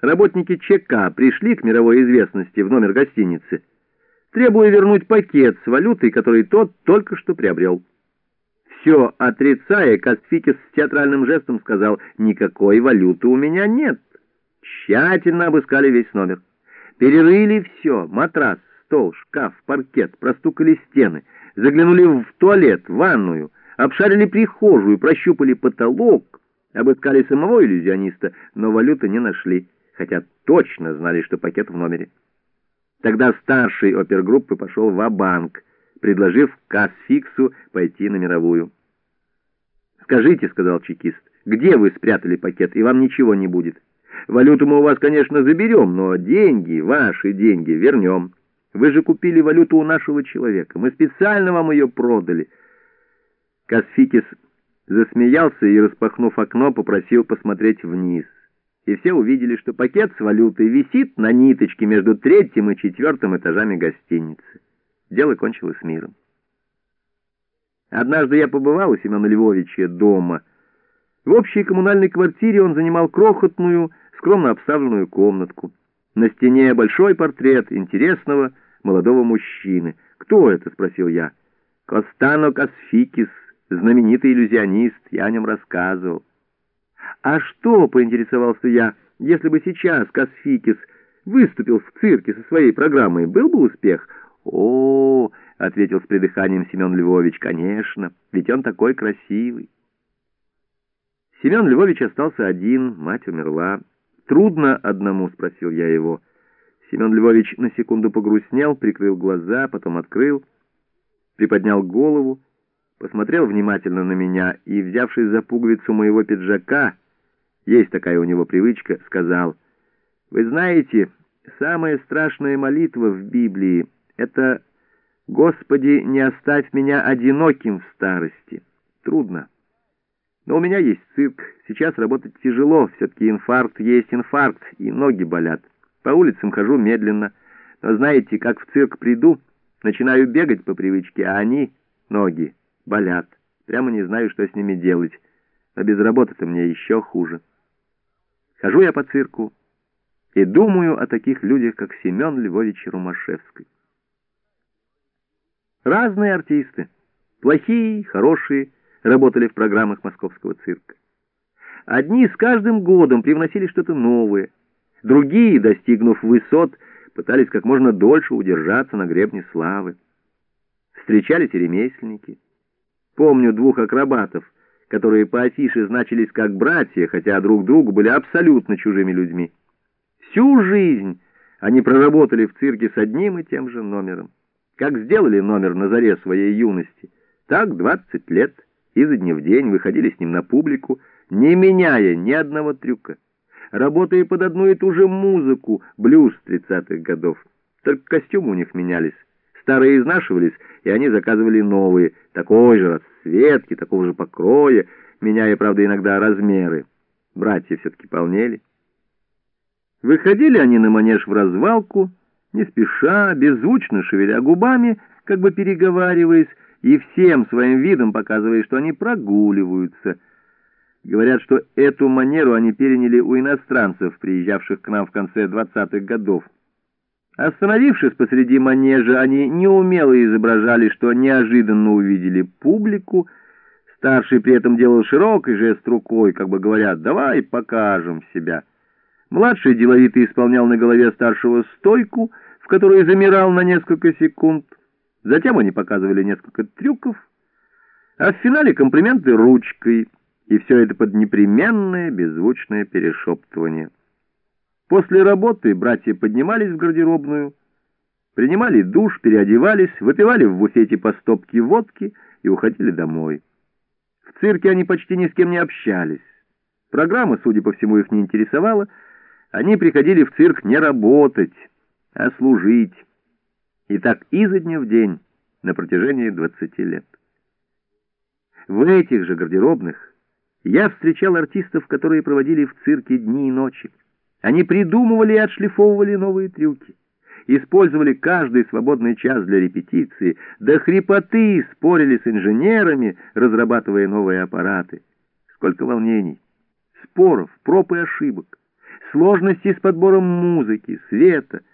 Работники ЧК пришли к мировой известности в номер гостиницы, требуя вернуть пакет с валютой, который тот только что приобрел. Все отрицая, Касфикис с театральным жестом сказал, «Никакой валюты у меня нет». Тщательно обыскали весь номер. Перерыли все, матрас, стол, шкаф, паркет, простукали стены, заглянули в туалет, ванную, обшарили прихожую, прощупали потолок, обыскали самого иллюзиониста, но валюты не нашли, хотя точно знали, что пакет в номере. Тогда старший опергруппы пошел в банк предложив Касфиксу пойти на мировую. «Скажите», — сказал чекист, — «где вы спрятали пакет, и вам ничего не будет? Валюту мы у вас, конечно, заберем, но деньги, ваши деньги, вернем. Вы же купили валюту у нашего человека, мы специально вам ее продали». Касфикис засмеялся и, распахнув окно, попросил посмотреть вниз. И все увидели, что пакет с валютой висит на ниточке между третьим и четвертым этажами гостиницы. Дело кончилось миром. Однажды я побывал у Семена Львовича дома. В общей коммунальной квартире он занимал крохотную, скромно обставленную комнатку. На стене большой портрет интересного молодого мужчины. «Кто это?» — спросил я. «Костано Касфикис, знаменитый иллюзионист, я о нем рассказывал». «А что?» — поинтересовался я. «Если бы сейчас Касфикис выступил в цирке со своей программой, был бы успех?» «О, — ответил с придыханием Семен Львович, — конечно, ведь он такой красивый». Семен Львович остался один, мать умерла. «Трудно одному?» — спросил я его. Семен Львович на секунду погрустнел, прикрыл глаза, потом открыл, приподнял голову, посмотрел внимательно на меня и, взявшись за пуговицу моего пиджака, есть такая у него привычка, сказал, «Вы знаете, самая страшная молитва в Библии — это «Господи, не оставь меня одиноким в старости». Трудно. Но у меня есть цирк. Сейчас работать тяжело. Все-таки инфаркт есть инфаркт, и ноги болят. По улицам хожу медленно. Но знаете, как в цирк приду, начинаю бегать по привычке, а они, ноги, болят. Прямо не знаю, что с ними делать. А без работы-то мне еще хуже. Хожу я по цирку и думаю о таких людях, как Семен Львович Ромашевский. Разные артисты, плохие, хорошие, работали в программах московского цирка. Одни с каждым годом привносили что-то новое, другие, достигнув высот, пытались как можно дольше удержаться на гребне славы. Встречались и ремесленники. Помню двух акробатов, которые по афише значились как братья, хотя друг другу были абсолютно чужими людьми. Всю жизнь они проработали в цирке с одним и тем же номером. Как сделали номер на заре своей юности, так 20 лет изо дня в день выходили с ним на публику, не меняя ни одного трюка, работая под одну и ту же музыку, блюз 30-х годов. Только костюмы у них менялись. Старые изнашивались, и они заказывали новые, такой же расцветки, такого же покроя, меняя, правда, иногда размеры. Братья все-таки полнели. Выходили они на манеж в развалку, не спеша, беззвучно шевеля губами, как бы переговариваясь, и всем своим видом показывая, что они прогуливаются. Говорят, что эту манеру они переняли у иностранцев, приезжавших к нам в конце двадцатых годов. Остановившись посреди манежа, они неумело изображали, что неожиданно увидели публику. Старший при этом делал широкий жест рукой, как бы говоря, «давай покажем себя». Младший деловито исполнял на голове старшего стойку, в которой замирал на несколько секунд. Затем они показывали несколько трюков, а в финале комплименты ручкой, и все это под непременное беззвучное перешептывание. После работы братья поднимались в гардеробную, принимали душ, переодевались, выпивали в буфете по стопке водки и уходили домой. В цирке они почти ни с кем не общались. Программа, судя по всему, их не интересовала, они приходили в цирк не работать, а служить. И так изо дня в день на протяжении 20 лет. В этих же гардеробных я встречал артистов, которые проводили в цирке дни и ночи. Они придумывали и отшлифовывали новые трюки, использовали каждый свободный час для репетиции, до хрипоты спорили с инженерами, разрабатывая новые аппараты. Сколько волнений, споров, проб и ошибок. сложности с подбором музыки, света,